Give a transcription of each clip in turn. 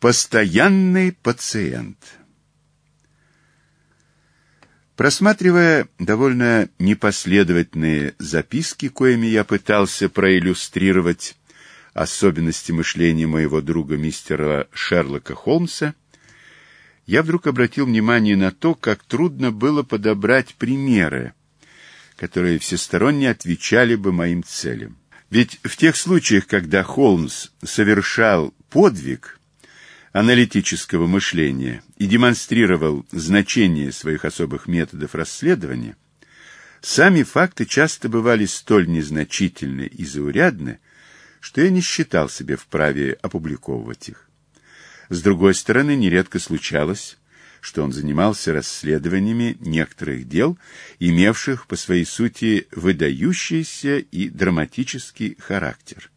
Постоянный пациент. Просматривая довольно непоследовательные записки, коими я пытался проиллюстрировать особенности мышления моего друга мистера Шерлока Холмса, я вдруг обратил внимание на то, как трудно было подобрать примеры, которые всесторонне отвечали бы моим целям. Ведь в тех случаях, когда Холмс совершал подвиг, аналитического мышления и демонстрировал значение своих особых методов расследования, сами факты часто бывали столь незначительны и заурядны, что я не считал себе вправе опубликовывать их. С другой стороны, нередко случалось, что он занимался расследованиями некоторых дел, имевших по своей сути выдающийся и драматический характер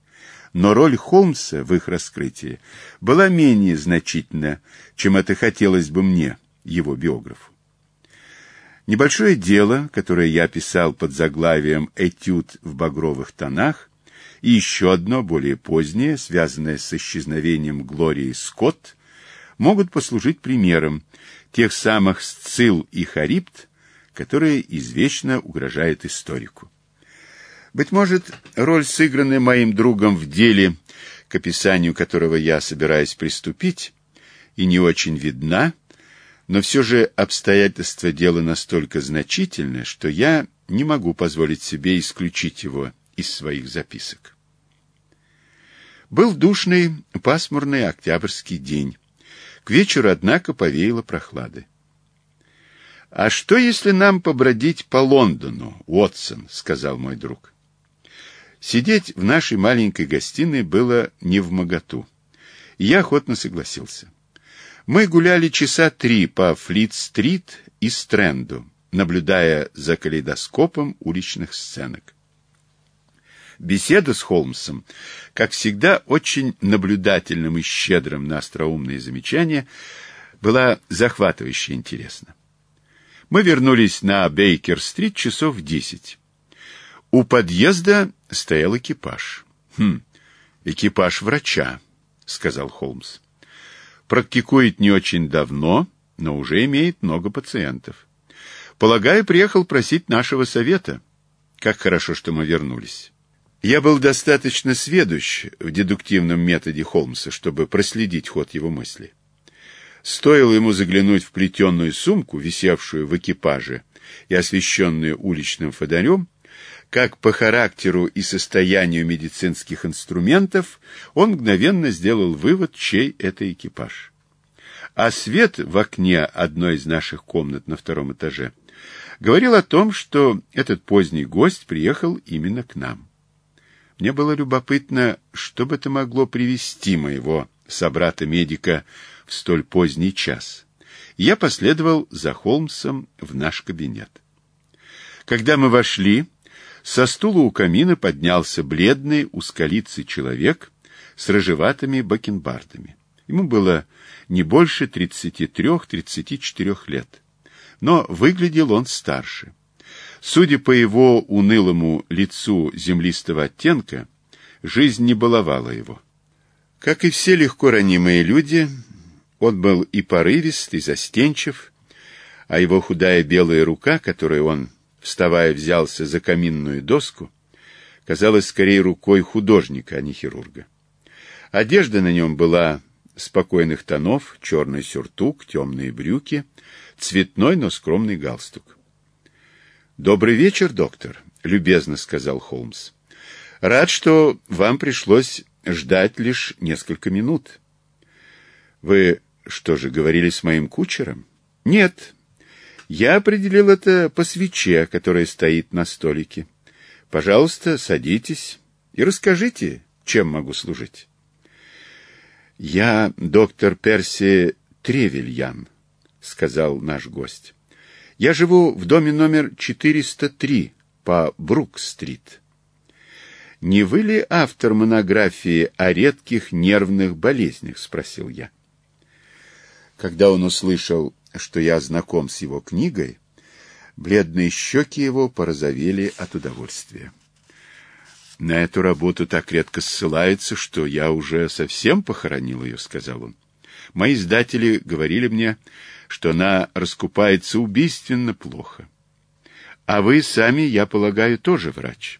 но роль Холмса в их раскрытии была менее значительна, чем это хотелось бы мне, его биографу. Небольшое дело, которое я писал под заглавием «Этюд в багровых тонах», и еще одно, более позднее, связанное с исчезновением Глории Скотт, могут послужить примером тех самых сцил и харипт, которые извечно угрожают историку. Быть может, роль, сыгранная моим другом в деле, к описанию которого я собираюсь приступить, и не очень видна, но все же обстоятельства дела настолько значительны, что я не могу позволить себе исключить его из своих записок. Был душный, пасмурный октябрьский день. К вечеру, однако, повеяло прохлады. «А что, если нам побродить по Лондону, Уотсон?» — сказал мой друг. Сидеть в нашей маленькой гостиной было не в моготу. я охотно согласился. Мы гуляли часа три по Флит-стрит и Стренду, наблюдая за калейдоскопом уличных сценок. Беседа с Холмсом, как всегда очень наблюдательным и щедрым на остроумные замечания, была захватывающе интересна. Мы вернулись на Бейкер-стрит часов в десять. У подъезда стоял экипаж. «Хм, экипаж врача», — сказал Холмс. «Практикует не очень давно, но уже имеет много пациентов. Полагаю, приехал просить нашего совета. Как хорошо, что мы вернулись». Я был достаточно сведущ в дедуктивном методе Холмса, чтобы проследить ход его мысли. Стоило ему заглянуть в плетеную сумку, висевшую в экипаже и освещенную уличным фонарем, как по характеру и состоянию медицинских инструментов, он мгновенно сделал вывод, чей это экипаж. А свет в окне одной из наших комнат на втором этаже говорил о том, что этот поздний гость приехал именно к нам. Мне было любопытно, что бы это могло привести моего собрата-медика в столь поздний час. Я последовал за Холмсом в наш кабинет. Когда мы вошли, со стула у камина поднялся бледный, ускалицый человек с рыжеватыми бакенбардами. Ему было не больше 33-34 лет, но выглядел он старше. Судя по его унылому лицу землистого оттенка, жизнь не баловала его. Как и все легко ранимые люди, он был и порывист, и застенчив, а его худая белая рука, которую он вставая, взялся за каминную доску, казалось скорее рукой художника, а не хирурга. Одежда на нем была спокойных тонов, черный сюртук, темные брюки, цветной, но скромный галстук. «Добрый вечер, доктор», — любезно сказал Холмс. «Рад, что вам пришлось ждать лишь несколько минут». «Вы что же, говорили с моим кучером?» «Нет, я определил это по свече, которая стоит на столике. Пожалуйста, садитесь и расскажите, чем могу служить. Я доктор Перси Тревельян, сказал наш гость. Я живу в доме номер 403 по Брук-стрит. Не вы ли автор монографии о редких нервных болезнях, спросил я. Когда он услышал что я знаком с его книгой, бледные щеки его порозовели от удовольствия. «На эту работу так редко ссылается, что я уже совсем похоронил ее», — сказал он. «Мои издатели говорили мне, что она раскупается убийственно плохо. А вы сами, я полагаю, тоже врач.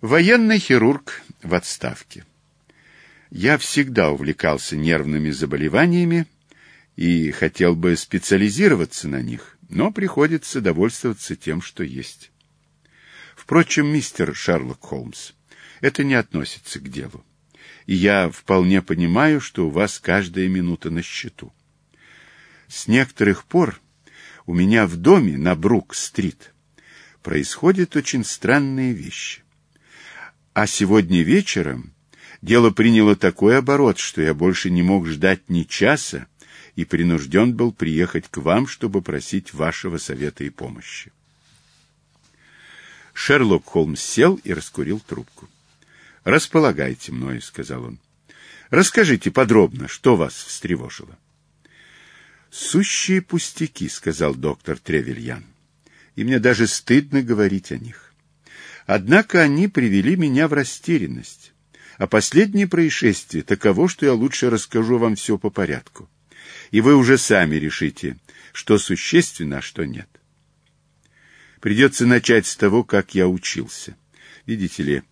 Военный хирург в отставке. Я всегда увлекался нервными заболеваниями, и хотел бы специализироваться на них, но приходится довольствоваться тем, что есть. Впрочем, мистер Шерлок Холмс, это не относится к делу. И я вполне понимаю, что у вас каждая минута на счету. С некоторых пор у меня в доме на Брук-стрит происходят очень странные вещи. А сегодня вечером дело приняло такой оборот, что я больше не мог ждать ни часа, и принужден был приехать к вам, чтобы просить вашего совета и помощи. Шерлок Холмс сел и раскурил трубку. «Располагайте мной, сказал он. «Расскажите подробно, что вас встревожило». «Сущие пустяки», — сказал доктор Тревельян. «И мне даже стыдно говорить о них. Однако они привели меня в растерянность. А последнее происшествие таково, что я лучше расскажу вам все по порядку и вы уже сами решите, что существенно, а что нет. Придется начать с того, как я учился. Видите ли,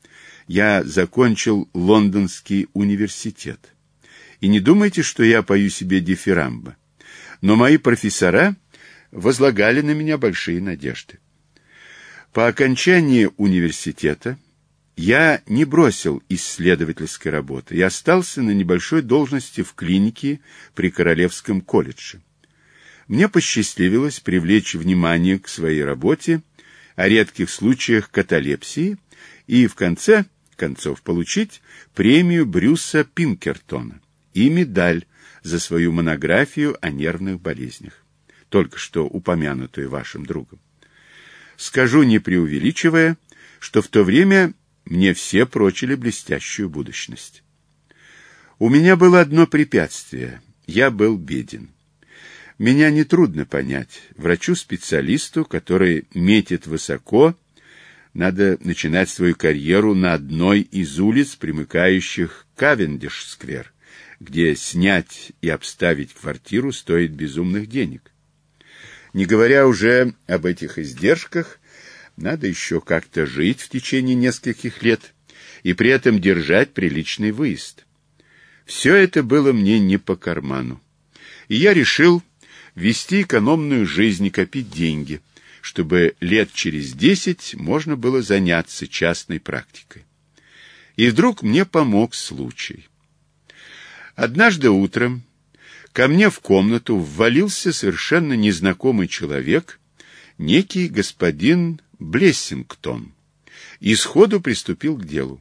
я закончил Лондонский университет. И не думайте, что я пою себе дифирамбы. Но мои профессора возлагали на меня большие надежды. По окончании университета я не бросил исследовательской работы и остался на небольшой должности в клинике при Королевском колледже. Мне посчастливилось привлечь внимание к своей работе о редких случаях каталепсии и в конце концов получить премию Брюса Пинкертона и медаль за свою монографию о нервных болезнях, только что упомянутую вашим другом. Скажу, не преувеличивая, что в то время мне все прочили блестящую будущность. У меня было одно препятствие. Я был беден. Меня нетрудно понять. Врачу-специалисту, который метит высоко, надо начинать свою карьеру на одной из улиц, примыкающих к Кавендиш-сквер, где снять и обставить квартиру стоит безумных денег. Не говоря уже об этих издержках, надо еще как-то жить в течение нескольких лет и при этом держать приличный выезд. Все это было мне не по карману. И я решил вести экономную жизнь и копить деньги, чтобы лет через десять можно было заняться частной практикой. И вдруг мне помог случай. Однажды утром ко мне в комнату ввалился совершенно незнакомый человек, некий господин блесенг И сходу приступил к делу.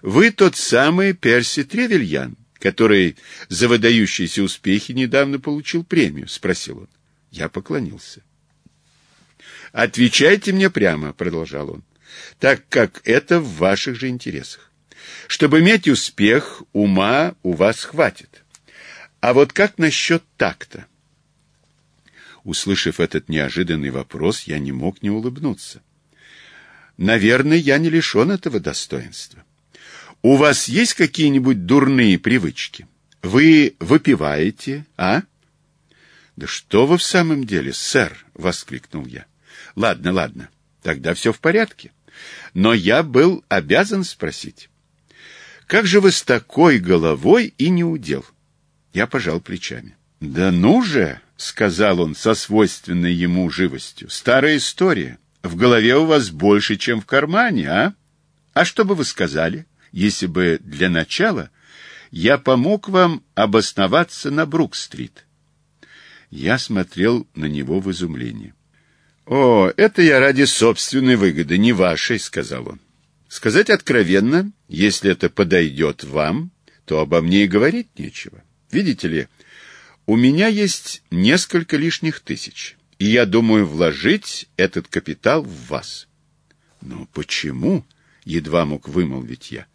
Вы тот самый Перси Тревельян, который за выдающиеся успехи недавно получил премию, спросил он. Я поклонился. Отвечайте мне прямо, продолжал он, так как это в ваших же интересах. Чтобы иметь успех, ума у вас хватит. А вот как насчет такта? Услышав этот неожиданный вопрос, я не мог не улыбнуться наверное, я не лишен этого достоинства. У вас есть какие-нибудь дурные привычки? Вы выпиваете, а? Да что вы в самом деле, сэр, воскликнул я. Ладно, ладно, тогда все в порядке. Но я был обязан спросить. Как же вы с такой головой и не удел? Я пожал плечами. Да ну же, сказал он со свойственной ему живостью. Старая история в голове у вас больше, чем в кармане, а? А что бы вы сказали, если бы для начала я помог вам обосноваться на Брук-стрит?» Я смотрел на него в изумлении. «О, это я ради собственной выгоды, не вашей», — сказал он. «Сказать откровенно, если это подойдет вам, то обо мне и говорить нечего. Видите ли, у меня есть несколько лишних тысяч и я думаю вложить этот капитал в вас. Но почему? Едва мог вымолвить я.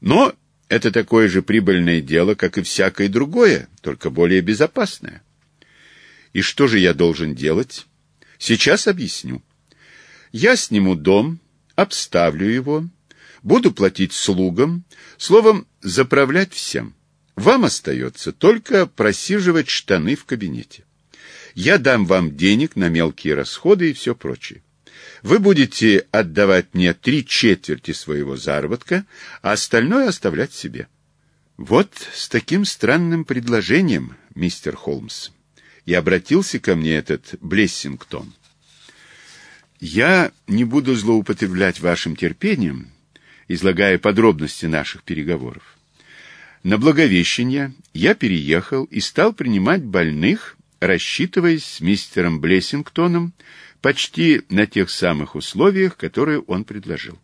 Но это такое же прибыльное дело, как и всякое другое, только более безопасное. И что же я должен делать? Сейчас объясню. Я сниму дом, обставлю его, буду платить слугам, словом, заправлять всем. Вам остается только просиживать штаны в кабинете. Я дам вам денег на мелкие расходы и все прочее. Вы будете отдавать мне три четверти своего заработка, а остальное оставлять себе. Вот с таким странным предложением, мистер Холмс, и обратился ко мне этот Блессингтон. Я не буду злоупотреблять вашим терпением, излагая подробности наших переговоров. На Благовещение я переехал и стал принимать больных рассчитываясь с мистером Блессингтоном почти на тех самых условиях, которые он предложил.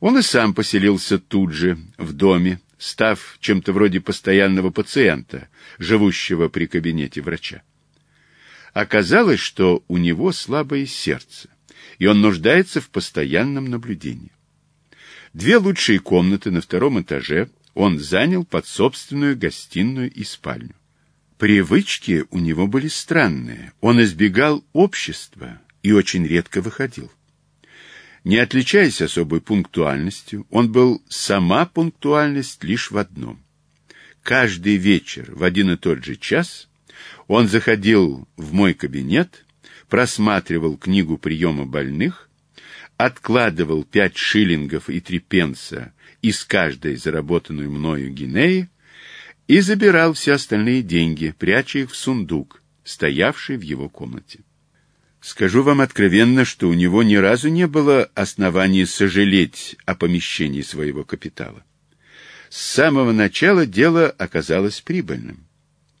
Он и сам поселился тут же, в доме, став чем-то вроде постоянного пациента, живущего при кабинете врача. Оказалось, что у него слабое сердце, и он нуждается в постоянном наблюдении. Две лучшие комнаты на втором этаже он занял под собственную гостиную и спальню. Привычки у него были странные. Он избегал общества и очень редко выходил. Не отличаясь особой пунктуальностью, он был сама пунктуальность лишь в одном. Каждый вечер в один и тот же час он заходил в мой кабинет, просматривал книгу приема больных, откладывал пять шиллингов и три пенса из каждой заработанной мною гинеи и забирал все остальные деньги, пряча их в сундук, стоявший в его комнате. Скажу вам откровенно, что у него ни разу не было оснований сожалеть о помещении своего капитала. С самого начала дело оказалось прибыльным.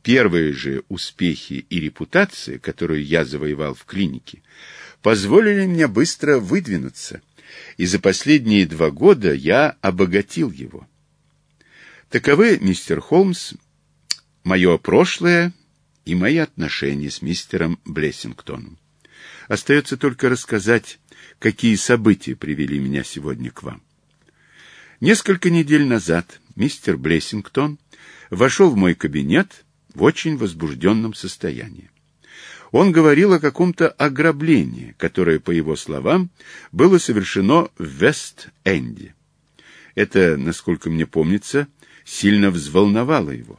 Первые же успехи и репутация, которую я завоевал в клинике, позволили мне быстро выдвинуться, и за последние два года я обогатил его. Таковы мистер Холмс, мое прошлое и мои отношения с мистером Блессингтоном. Остается только рассказать, какие события привели меня сегодня к вам. Несколько недель назад мистер Блессингтон вошел в мой кабинет в очень возбужденном состоянии. Он говорил о каком-то ограблении, которое, по его словам, было совершено в Вест-Энди. Это, насколько мне помнится, сильно взволновало его.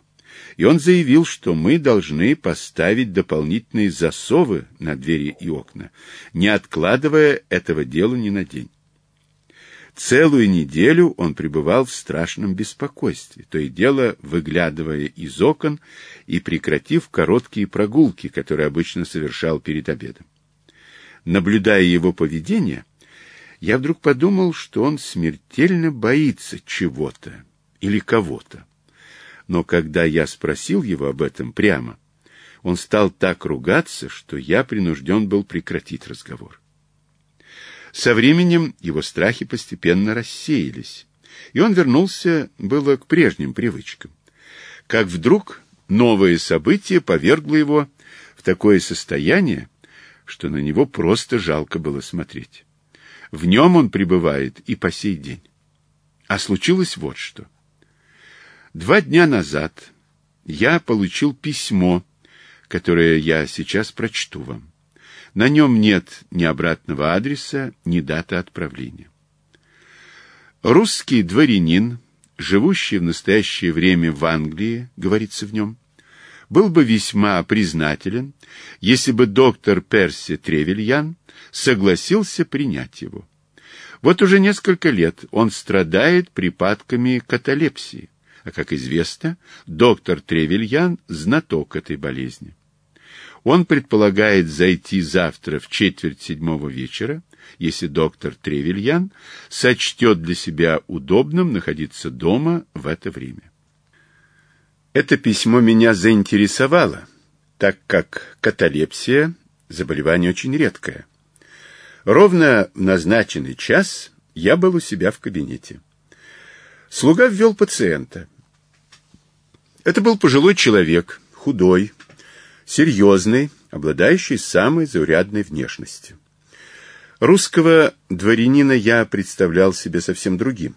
И он заявил, что мы должны поставить дополнительные засовы на двери и окна, не откладывая этого дела ни на день. Целую неделю он пребывал в страшном беспокойстве, то и дело выглядывая из окон и прекратив короткие прогулки, которые обычно совершал перед обедом. Наблюдая его поведение, я вдруг подумал, что он смертельно боится чего-то, или кого-то. Но когда я спросил его об этом прямо, он стал так ругаться, что я принужден был прекратить разговор. Со временем его страхи постепенно рассеялись, и он вернулся было к прежним привычкам. Как вдруг новое событие повергло его в такое состояние, что на него просто жалко было смотреть. В нем он пребывает и по сей день. А случилось вот что. Два дня назад я получил письмо, которое я сейчас прочту вам. На нем нет ни обратного адреса, ни даты отправления. Русский дворянин, живущий в настоящее время в Англии, говорится в нем, был бы весьма признателен, если бы доктор Перси Тревельян согласился принять его. Вот уже несколько лет он страдает припадками каталепсии. А как известно, доктор Тревельян знаток этой болезни. Он предполагает зайти завтра в четверть седьмого вечера, если доктор Тревельян сочтет для себя удобным находиться дома в это время. Это письмо меня заинтересовало, так как каталепсия – заболевание очень редкое. Ровно в назначенный час я был у себя в кабинете. Слуга ввел пациента. Это был пожилой человек, худой, серьезный, обладающий самой заурядной внешностью. Русского дворянина я представлял себе совсем другим.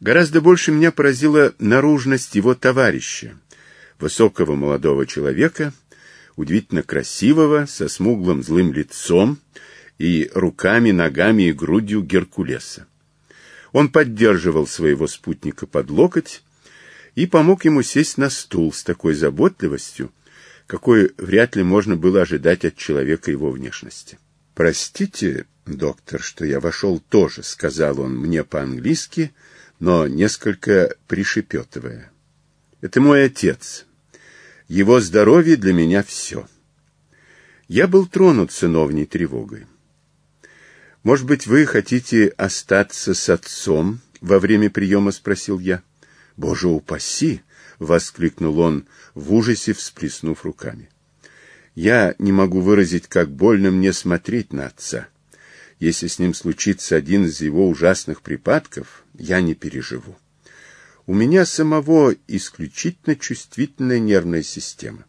Гораздо больше меня поразила наружность его товарища, высокого молодого человека, удивительно красивого, со смуглым злым лицом и руками, ногами и грудью Геркулеса. Он поддерживал своего спутника под локоть, и помог ему сесть на стул с такой заботливостью, какой вряд ли можно было ожидать от человека его внешности. «Простите, доктор, что я вошел тоже», — сказал он мне по-английски, но несколько пришепетывая. «Это мой отец. Его здоровье для меня все». Я был тронут сыновней тревогой. «Может быть, вы хотите остаться с отцом?» — во время приема спросил я. Боже упаси! — воскликнул он в ужасе, всплеснув руками. Я не могу выразить, как больно мне смотреть на отца. Если с ним случится один из его ужасных припадков, я не переживу. У меня самого исключительно чувствительная нервная система.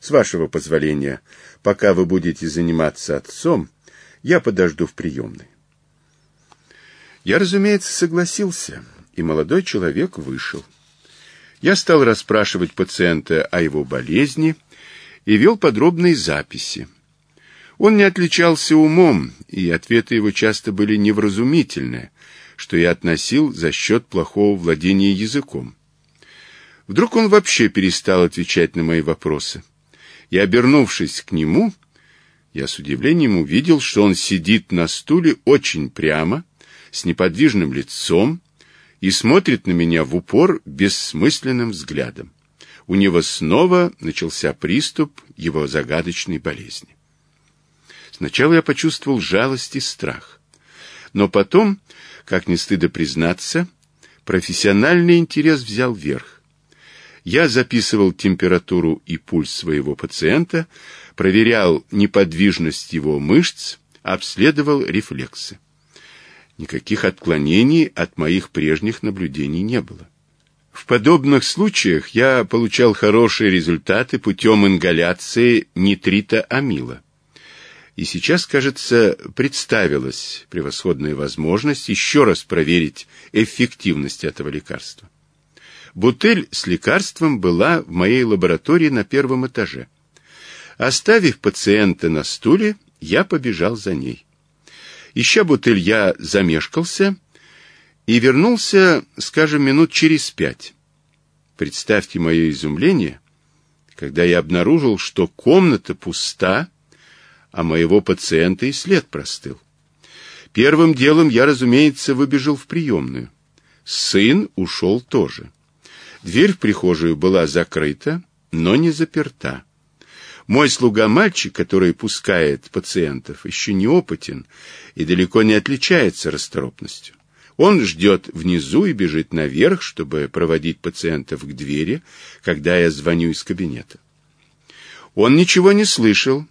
С вашего позволения, пока вы будете заниматься отцом, я подожду в приемной. Я, разумеется, согласился и молодой человек вышел. Я стал расспрашивать пациента о его болезни и вел подробные записи. Он не отличался умом, и ответы его часто были невразумительны, что я относил за счет плохого владения языком. Вдруг он вообще перестал отвечать на мои вопросы. И, обернувшись к нему, я с удивлением увидел, что он сидит на стуле очень прямо, с неподвижным лицом, и смотрит на меня в упор бессмысленным взглядом. У него снова начался приступ его загадочной болезни. Сначала я почувствовал жалость и страх. Но потом, как не стыдо признаться, профессиональный интерес взял верх. Я записывал температуру и пульс своего пациента, проверял неподвижность его мышц, обследовал рефлексы никаких отклонений от моих прежних наблюдений не было. В подобных случаях я получал хорошие результаты путем ингаляции нитрита амила. И сейчас, кажется, представилась превосходная возможность еще раз проверить эффективность этого лекарства. Бутыль с лекарством была в моей лаборатории на первом этаже. Оставив пациента на стуле, я побежал за ней. Ища бутыль, я замешкался и вернулся, скажем, минут через пять. Представьте мое изумление, когда я обнаружил, что комната пуста, а моего пациента и след простыл. Первым делом я, разумеется, выбежал в приемную. Сын ушел тоже. Дверь в прихожую была закрыта, но не заперта. Мой слуга-мальчик, который пускает пациентов, еще неопытен и далеко не отличается расторопностью. Он ждет внизу и бежит наверх, чтобы проводить пациентов к двери, когда я звоню из кабинета. Он ничего не слышал,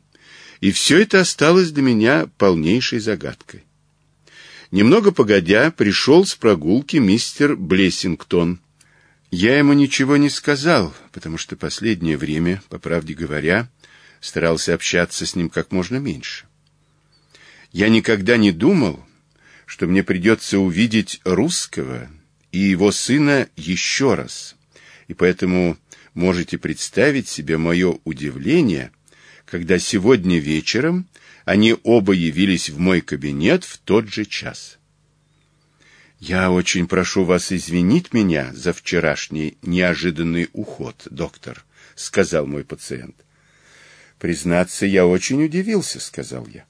и все это осталось для меня полнейшей загадкой. Немного погодя, пришел с прогулки мистер Блессингтон. Я ему ничего не сказал, потому что последнее время, по правде говоря, старался общаться с ним как можно меньше. Я никогда не думал, что мне придется увидеть русского и его сына еще раз, и поэтому можете представить себе мое удивление, когда сегодня вечером они оба явились в мой кабинет в тот же час. «Я очень прошу вас извинить меня за вчерашний неожиданный уход, доктор», — сказал мой пациент. «Признаться, я очень удивился», — сказал я.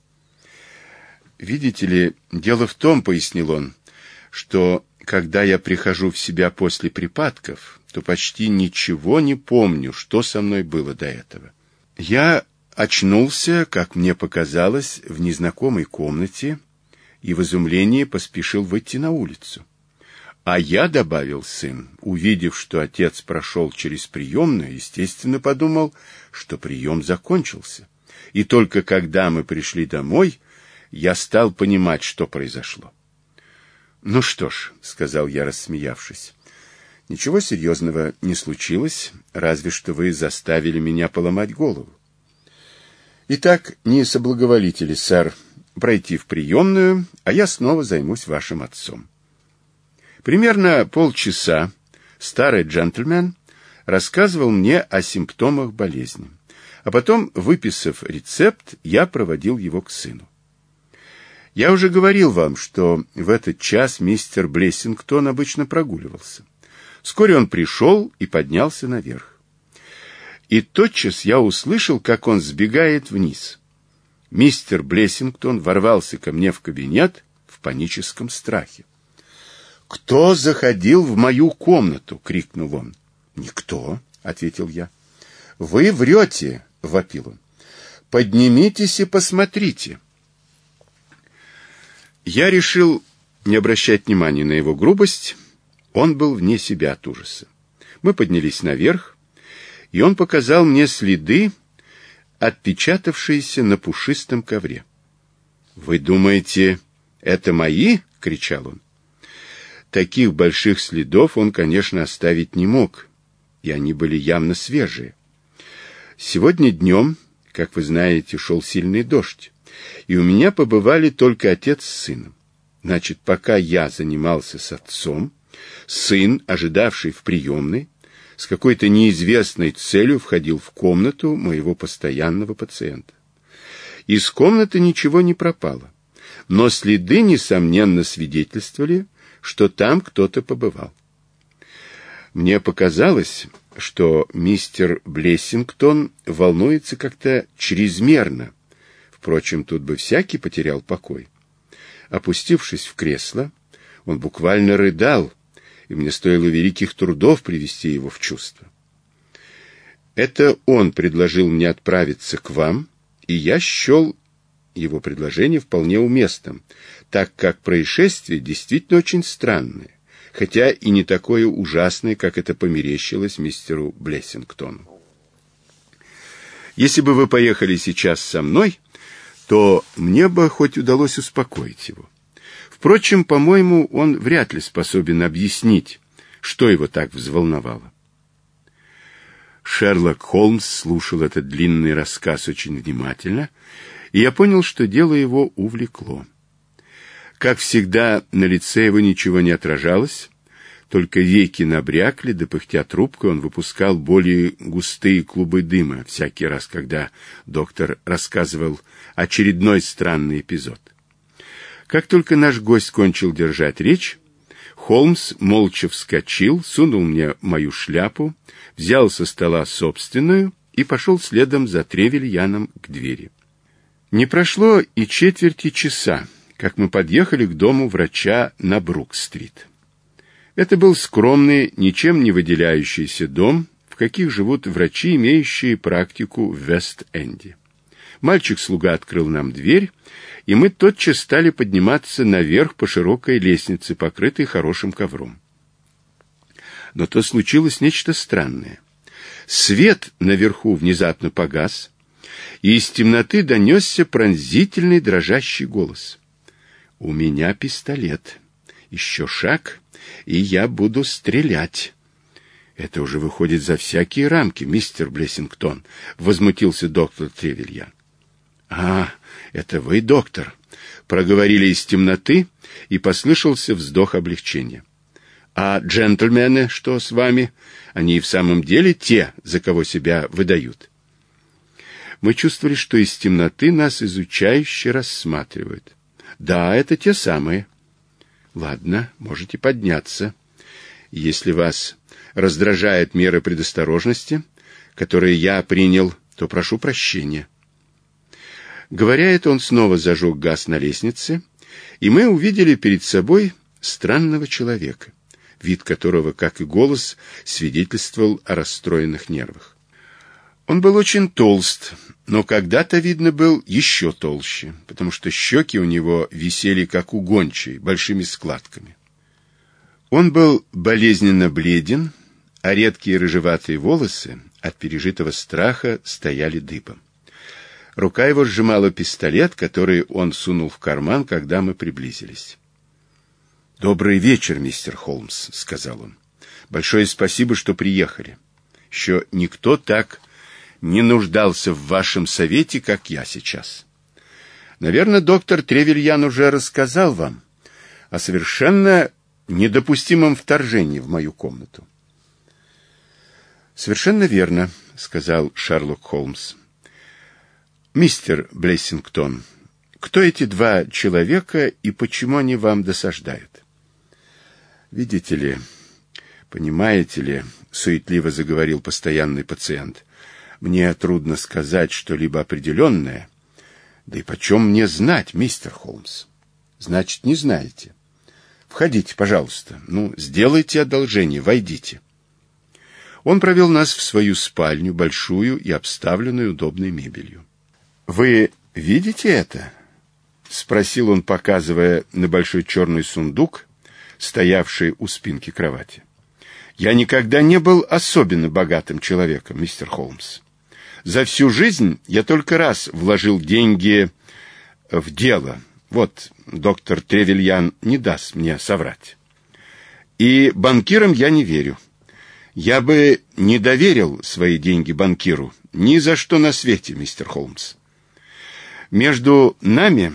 «Видите ли, дело в том, — пояснил он, — что когда я прихожу в себя после припадков, то почти ничего не помню, что со мной было до этого. Я очнулся, как мне показалось, в незнакомой комнате и в изумлении поспешил выйти на улицу. А я, — добавил сын, увидев, что отец прошел через приемную, естественно подумал, что прием закончился. И только когда мы пришли домой, я стал понимать, что произошло. «Ну что ж», — сказал я, рассмеявшись, — «ничего серьезного не случилось, разве что вы заставили меня поломать голову». «Итак, не соблаговолите ли, сэр, пройти в приемную, а я снова займусь вашим отцом». Примерно полчаса старый джентльмен рассказывал мне о симптомах болезни. А потом, выписав рецепт, я проводил его к сыну. Я уже говорил вам, что в этот час мистер Блессингтон обычно прогуливался. Вскоре он пришел и поднялся наверх. И тотчас я услышал, как он сбегает вниз. Мистер Блессингтон ворвался ко мне в кабинет в паническом страхе. «Кто заходил в мою комнату?» — крикнул он. «Никто», — ответил я. «Вы врете», — вопил он. «Поднимитесь и посмотрите». Я решил не обращать внимания на его грубость. Он был вне себя от ужаса. Мы поднялись наверх, и он показал мне следы, отпечатавшиеся на пушистом ковре. «Вы думаете, это мои?» — кричал он таких больших следов он, конечно, оставить не мог, и они были явно свежие. Сегодня днем, как вы знаете, шел сильный дождь, и у меня побывали только отец с сыном. Значит, пока я занимался с отцом, сын, ожидавший в приемной, с какой-то неизвестной целью входил в комнату моего постоянного пациента. Из комнаты ничего не пропало, но следы, несомненно, свидетельствовали, что там кто-то побывал. Мне показалось, что мистер Блессингтон волнуется как-то чрезмерно. Впрочем, тут бы всякий потерял покой. Опустившись в кресло, он буквально рыдал, и мне стоило великих трудов привести его в чувство. Это он предложил мне отправиться к вам, и я счел его предложение вполне уместным, так как происшествие действительно очень странное, хотя и не такое ужасное, как это померещилось мистеру Блессингтону. Если бы вы поехали сейчас со мной, то мне бы хоть удалось успокоить его. Впрочем, по-моему, он вряд ли способен объяснить, что его так взволновало. Шерлок Холмс слушал этот длинный рассказ очень внимательно, и я понял, что дело его увлекло. Как всегда, на лице его ничего не отражалось, только веки набрякли, да трубку, он выпускал более густые клубы дыма всякий раз, когда доктор рассказывал очередной странный эпизод. Как только наш гость кончил держать речь, Холмс молча вскочил, сунул мне мою шляпу, взял со стола собственную и пошел следом за Тревельяном к двери. Не прошло и четверти часа, как мы подъехали к дому врача на Брук-стрит. Это был скромный, ничем не выделяющийся дом, в каких живут врачи, имеющие практику в Вест-Энде. Мальчик-слуга открыл нам дверь, и мы тотчас стали подниматься наверх по широкой лестнице, покрытой хорошим ковром. Но то случилось нечто странное. Свет наверху внезапно погас, и из темноты донесся пронзительный дрожащий голос. У меня пистолет. Еще шаг, и я буду стрелять. Это уже выходит за всякие рамки, мистер Блессингтон, возмутился доктор Тревельян. А, это вы, доктор, проговорили из темноты, и послышался вздох облегчения. А джентльмены, что с вами? Они и в самом деле те, за кого себя выдают. Мы чувствовали, что из темноты нас изучающе рассматривают. Да, это те самые. Ладно, можете подняться. Если вас раздражают меры предосторожности, которые я принял, то прошу прощения. Говоря это, он снова зажег газ на лестнице, и мы увидели перед собой странного человека, вид которого, как и голос, свидетельствовал о расстроенных нервах. Он был очень толст, но когда-то, видно, был еще толще, потому что щеки у него висели, как у гончей, большими складками. Он был болезненно бледен, а редкие рыжеватые волосы от пережитого страха стояли дыбом. Рука его сжимала пистолет, который он сунул в карман, когда мы приблизились. «Добрый вечер, мистер Холмс», — сказал он. «Большое спасибо, что приехали. Еще никто так не нуждался в вашем совете, как я сейчас. Наверное, доктор Тревельян уже рассказал вам о совершенно недопустимом вторжении в мою комнату. «Совершенно верно», — сказал Шерлок Холмс. «Мистер Блессингтон, кто эти два человека и почему они вам досаждают?» «Видите ли, понимаете ли», — суетливо заговорил постоянный пациент, — мне трудно сказать что-либо определенное. Да и почем мне знать, мистер Холмс? Значит, не знаете. Входите, пожалуйста. Ну, сделайте одолжение, войдите. Он провел нас в свою спальню, большую и обставленную удобной мебелью. «Вы видите это?» — спросил он, показывая на большой черный сундук, стоявший у спинки кровати. «Я никогда не был особенно богатым человеком, мистер Холмс. За всю жизнь я только раз вложил деньги в дело. Вот, доктор Тревельян не даст мне соврать. И банкирам я не верю. Я бы не доверил свои деньги банкиру ни за что на свете, мистер Холмс. Между нами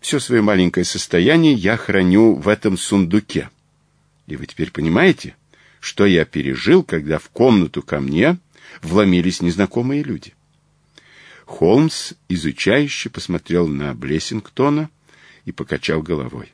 все свое маленькое состояние я храню в этом сундуке. И вы теперь понимаете, что я пережил, когда в комнату ко мне вломились незнакомые люди. Холмс изучающе посмотрел на Блессингтона и покачал головой.